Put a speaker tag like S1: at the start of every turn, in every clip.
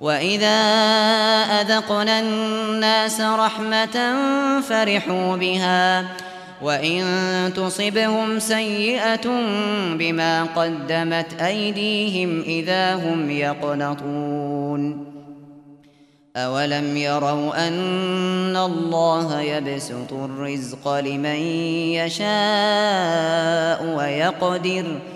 S1: وَإِذَا أَذَقْنَا النَّاسَ رَحْمَةً فَرِحُوا بِهَا وَإِن تُصِبْهُمْ سَيِّئَةٌ بِمَا قَدَّمَتْ أَيْدِيهِمْ إِذَا هُمْ يَقْنَطُونَ أَوَلَمْ يَرَوْا أَنَّ اللَّهَ يَبْسُطُ الرِّزْقَ لِمَن يَشَاءُ وَيَقْدِرُ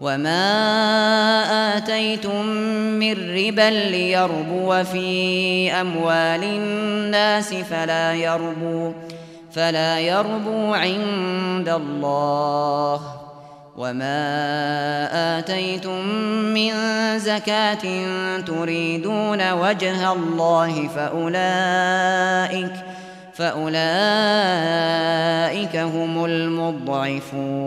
S1: وما آتيتم من ربا ليربو في أموال الناس فلا يربو فلا يربو عند الله. وما آتيتم من زكاة تريدون وجه الله فأولئك فأولئك هم المضعفون.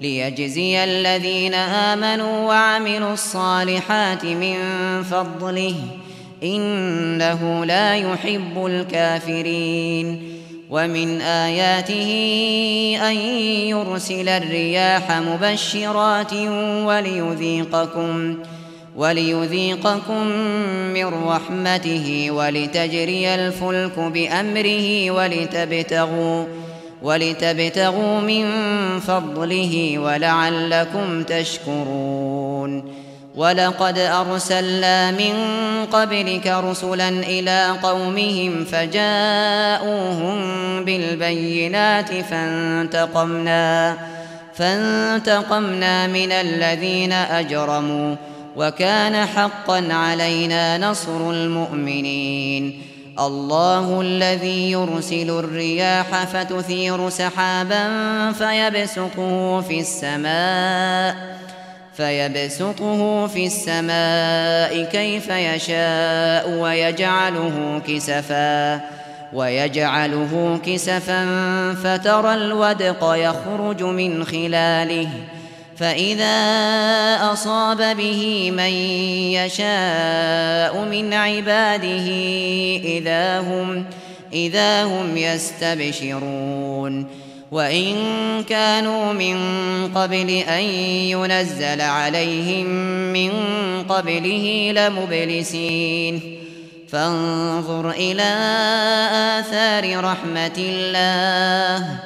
S1: ليجزي الذين آمنوا وعملوا الصالحات من فضله إنه لا يحب الكافرين ومن آياته أن يرسل الرياح مبشرات وليذيقكم وليذيقكم من رحمته ولتجري الفلك بأمره ولتبتغوا ولتبتغوا من فضله ولعلكم تشكرون. ولقد أرسلنا من قبلك رسلا إلى قومهم فجاءوهم بالبينات فانتقمنا فانتقمنا من الذين أجرموا وكان حقا علينا نصر المؤمنين. الله الذي يرسل الرياح فتثير سحابا فيبسقه في السماء فيبسطه في السماء كيف يشاء ويجعله كسفا ويجعله كسفا فترى الودق يخرج من خلاله ۖ فإذا أصاب به من يشاء من عباده إذا هم, إذا هم يستبشرون وإن كانوا من قبل أن ينزل عليهم من قبله لمبلسين فانظر إلى آثار رحمة الله